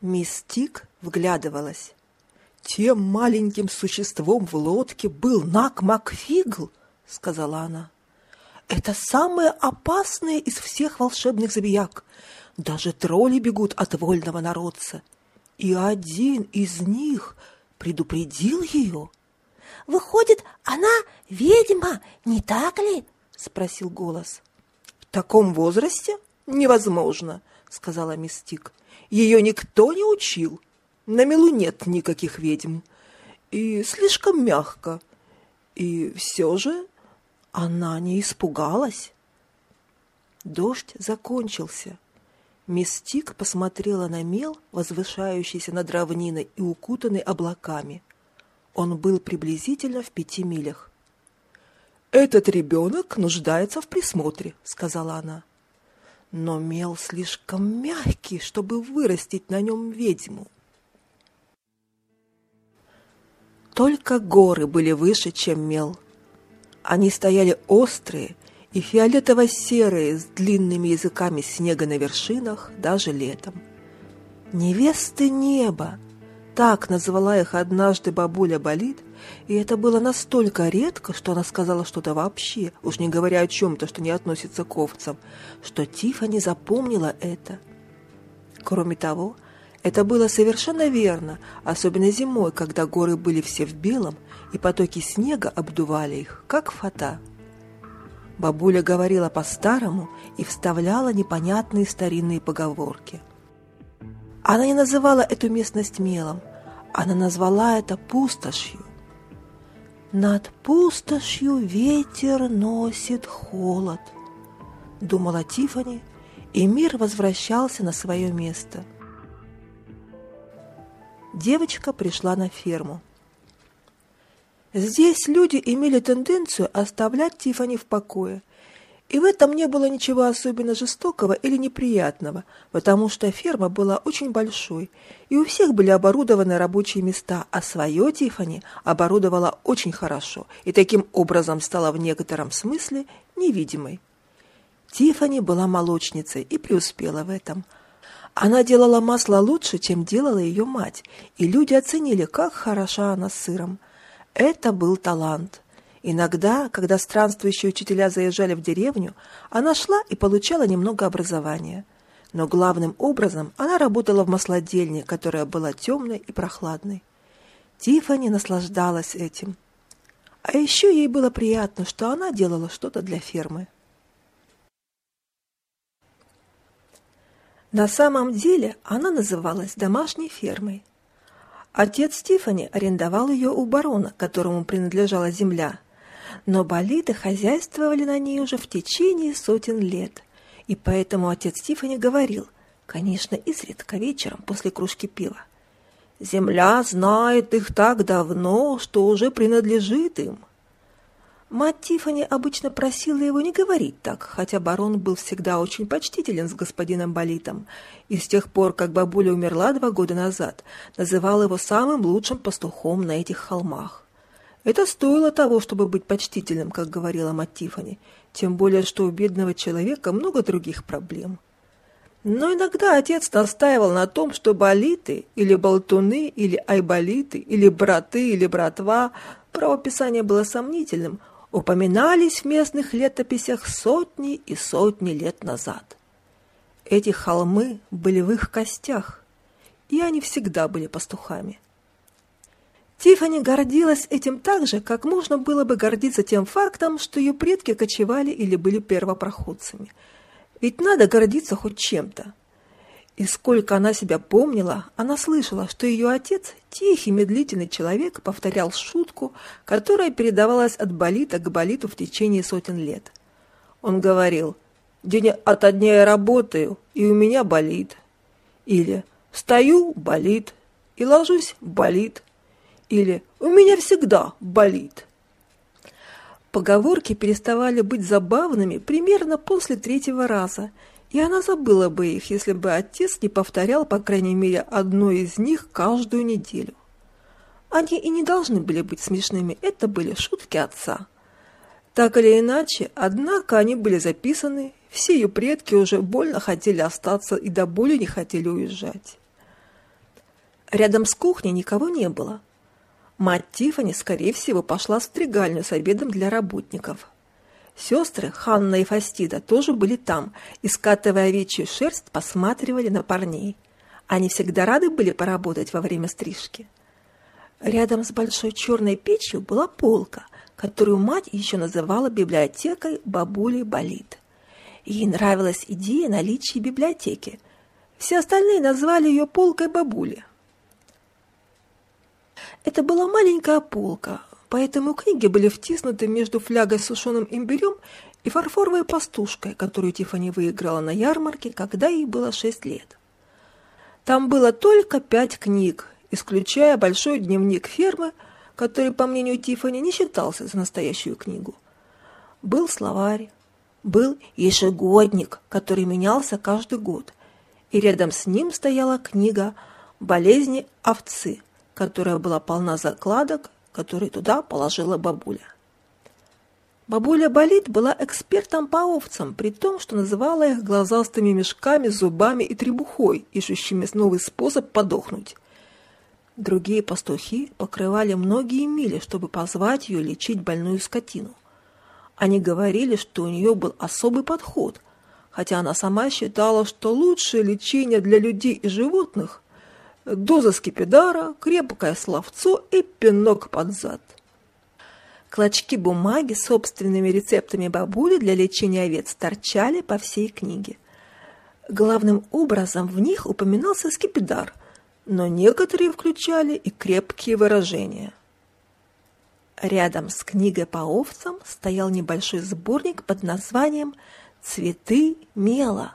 Мисс Тик вглядывалась. «Тем маленьким существом в лодке был Нак Макфигл», — сказала она. «Это самое опасное из всех волшебных забияк. Даже тролли бегут от вольного народца. И один из них предупредил ее». «Выходит, она ведьма, не так ли?» — спросил голос. «В таком возрасте невозможно», — сказала Мистик. «Ее никто не учил. На мелу нет никаких ведьм. И слишком мягко. И все же она не испугалась». Дождь закончился. Мистик посмотрела на мел, возвышающийся над равниной и укутанный облаками. Он был приблизительно в пяти милях. «Этот ребенок нуждается в присмотре», — сказала она. «Но мел слишком мягкий, чтобы вырастить на нем ведьму». Только горы были выше, чем мел. Они стояли острые и фиолетово-серые с длинными языками снега на вершинах даже летом. Невесты неба, так назвала их однажды бабуля Болит, и это было настолько редко, что она сказала что-то вообще, уж не говоря о чем-то, что не относится к овцам, что Тифани запомнила это. Кроме того, это было совершенно верно, особенно зимой, когда горы были все в белом, и потоки снега обдували их, как фата. Бабуля говорила по-старому и вставляла непонятные старинные поговорки. Она не называла эту местность мелом, она назвала это пустошью. «Над пустошью ветер носит холод», — думала Тифани, и мир возвращался на свое место. Девочка пришла на ферму. Здесь люди имели тенденцию оставлять Тифани в покое, и в этом не было ничего особенно жестокого или неприятного, потому что ферма была очень большой, и у всех были оборудованы рабочие места, а свое Тифани оборудовала очень хорошо и таким образом стала в некотором смысле невидимой. Тифани была молочницей и преуспела в этом. Она делала масло лучше, чем делала ее мать, и люди оценили, как хороша она с сыром. Это был талант – Иногда, когда странствующие учителя заезжали в деревню, она шла и получала немного образования. Но главным образом она работала в маслодельне, которая была темной и прохладной. Тифани наслаждалась этим. А еще ей было приятно, что она делала что-то для фермы. На самом деле она называлась домашней фермой. Отец Тифани арендовал ее у барона, которому принадлежала земля – но болиды хозяйствовали на ней уже в течение сотен лет, и поэтому отец Тифани говорил, конечно, изредка вечером после кружки пива, «Земля знает их так давно, что уже принадлежит им». Мать Тифани обычно просила его не говорить так, хотя барон был всегда очень почтителен с господином Болитом, и с тех пор, как бабуля умерла два года назад, называл его самым лучшим пастухом на этих холмах. Это стоило того, чтобы быть почтительным, как говорила мать Тиффани, тем более, что у бедного человека много других проблем. Но иногда отец настаивал на том, что болиты, или болтуны, или айболиты, или браты, или братва, правописание было сомнительным, упоминались в местных летописях сотни и сотни лет назад. Эти холмы были в их костях, и они всегда были пастухами. Тиффани гордилась этим так же, как можно было бы гордиться тем фактом, что ее предки кочевали или были первопроходцами. Ведь надо гордиться хоть чем-то. И сколько она себя помнила, она слышала, что ее отец, тихий, медлительный человек, повторял шутку, которая передавалась от болита к болиту в течение сотен лет. Он говорил «День ото дня я работаю, и у меня болит». Или «Встаю – болит, и ложусь – болит, или «У меня всегда болит». Поговорки переставали быть забавными примерно после третьего раза, и она забыла бы их, если бы отец не повторял, по крайней мере, одну из них каждую неделю. Они и не должны были быть смешными, это были шутки отца. Так или иначе, однако они были записаны, все ее предки уже больно хотели остаться и до боли не хотели уезжать. Рядом с кухней никого не было. Мать Тифани, скорее всего, пошла в стригальню с обедом для работников. Сестры Ханна и Фастида тоже были там и, скатывая овечью шерсть, посматривали на парней. Они всегда рады были поработать во время стрижки. Рядом с большой черной печью была полка, которую мать еще называла библиотекой бабули Болит. Ей нравилась идея наличия библиотеки. Все остальные назвали ее полкой бабули. Это была маленькая полка, поэтому книги были втиснуты между флягой с сушеным имбирем и фарфоровой пастушкой, которую Тифани выиграла на ярмарке, когда ей было шесть лет. Там было только пять книг, исключая большой дневник фермы, который, по мнению Тифани, не считался за настоящую книгу. Был словарь, был ежегодник, который менялся каждый год, и рядом с ним стояла книга «Болезни овцы», которая была полна закладок, которые туда положила бабуля. Бабуля Болит была экспертом по овцам, при том, что называла их глазастыми мешками, зубами и требухой, ищущими новый способ подохнуть. Другие пастухи покрывали многие мили, чтобы позвать ее лечить больную скотину. Они говорили, что у нее был особый подход, хотя она сама считала, что лучшее лечение для людей и животных – доза скипидара, крепкое словцо и пинок под зад. Клочки бумаги с собственными рецептами бабули для лечения овец торчали по всей книге. Главным образом в них упоминался скипидар, но некоторые включали и крепкие выражения – Рядом с книгой по овцам стоял небольшой сборник под названием «Цветы мела».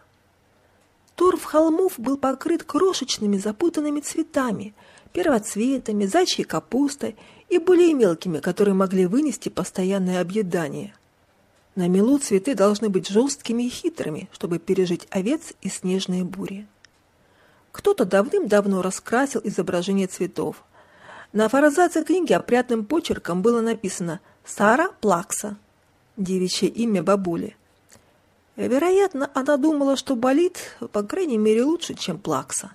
Торф холмов был покрыт крошечными запутанными цветами, первоцветами, зайчьей капустой и более мелкими, которые могли вынести постоянное объедание. На мелу цветы должны быть жесткими и хитрыми, чтобы пережить овец и снежные бури. Кто-то давным-давно раскрасил изображение цветов – на форзаце книги опрятным почерком было написано «Сара Плакса», девичье имя бабули. Вероятно, она думала, что болит, по крайней мере, лучше, чем Плакса.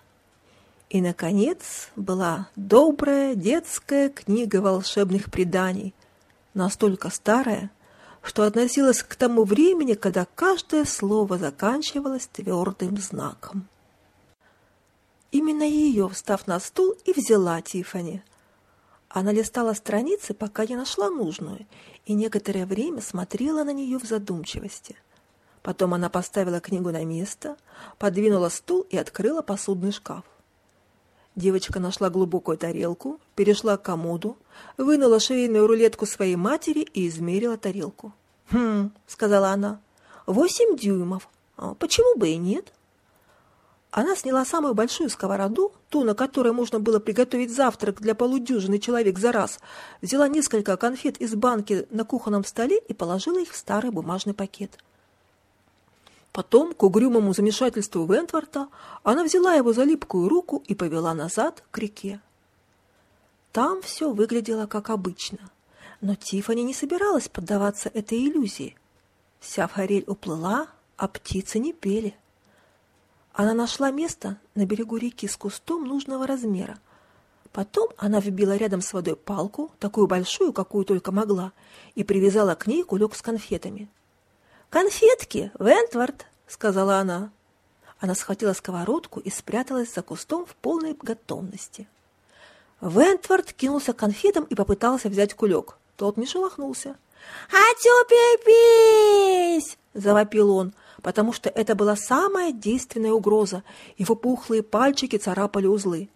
И, наконец, была добрая детская книга волшебных преданий, настолько старая, что относилась к тому времени, когда каждое слово заканчивалось твердым знаком. Именно ее, встав на стул, и взяла Тифани. Она листала страницы, пока не нашла нужную, и некоторое время смотрела на нее в задумчивости. Потом она поставила книгу на место, подвинула стул и открыла посудный шкаф. Девочка нашла глубокую тарелку, перешла к комоду, вынула швейную рулетку своей матери и измерила тарелку. «Хм», — сказала она, — «восемь дюймов. А почему бы и нет?» Она сняла самую большую сковороду, ту, на которой можно было приготовить завтрак для полудюжины человек за раз, взяла несколько конфет из банки на кухонном столе и положила их в старый бумажный пакет. Потом, к угрюмому замешательству Вентворта, она взяла его за липкую руку и повела назад к реке. Там все выглядело как обычно, но Тифани не собиралась поддаваться этой иллюзии. Вся форель уплыла, а птицы не пели. Она нашла место на берегу реки с кустом нужного размера. Потом она вбила рядом с водой палку, такую большую, какую только могла, и привязала к ней кулек с конфетами. «Конфетки, Вентвард!» — сказала она. Она схватила сковородку и спряталась за кустом в полной готовности. Вентвард кинулся к конфетам и попытался взять кулек. Тот не шелохнулся. «Отюпись!» — завопил он потому что это была самая действенная угроза. Его пухлые пальчики царапали узлы.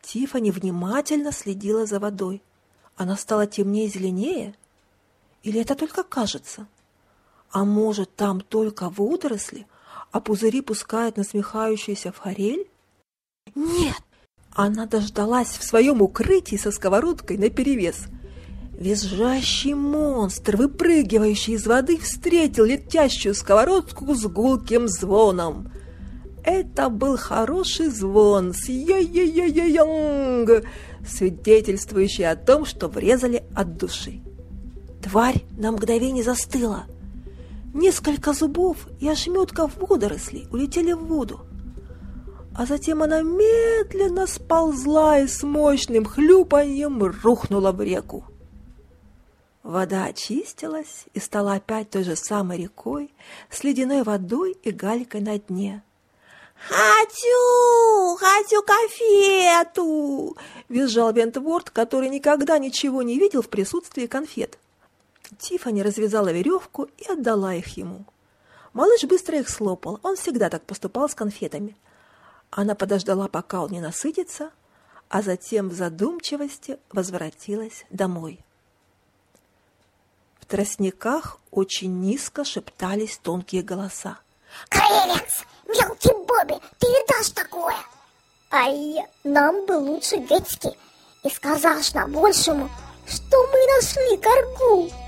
Тифани внимательно следила за водой. Она стала темнее и зеленее? Или это только кажется? А может, там только водоросли, а пузыри пускают насмехающуюся форель? Нет! Она дождалась в своем укрытии со сковородкой наперевес – Визжащий монстр, выпрыгивающий из воды, встретил летящую сковородку с гулким звоном. Это был хороший звон с йо-йо-йо-йонг, свидетельствующий о том, что врезали от души. Тварь на мгновение застыла. Несколько зубов и ошметков водорослей улетели в воду. а затем она медленно сползла и с мощным хлюпаньем рухнула в реку. Вода очистилась и стала опять той же самой рекой с ледяной водой и галькой на дне. «Хочу! Хочу конфету!» – визжал Вентворд, который никогда ничего не видел в присутствии конфет. Тиффани развязала веревку и отдала их ему. Малыш быстро их слопал, он всегда так поступал с конфетами. Она подождала, пока он не насытится, а затем в задумчивости возвратилась домой. В тростниках очень низко шептались тонкие голоса. «Крылец! Мелкий Бобби, ты видашь такое?» «Ай, нам бы лучше Гетьки, и сказашь на большему, что мы нашли коргу!»